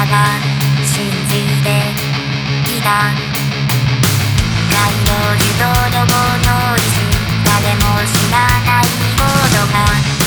だが信じていた街の樹とどもの石誰も知らないことが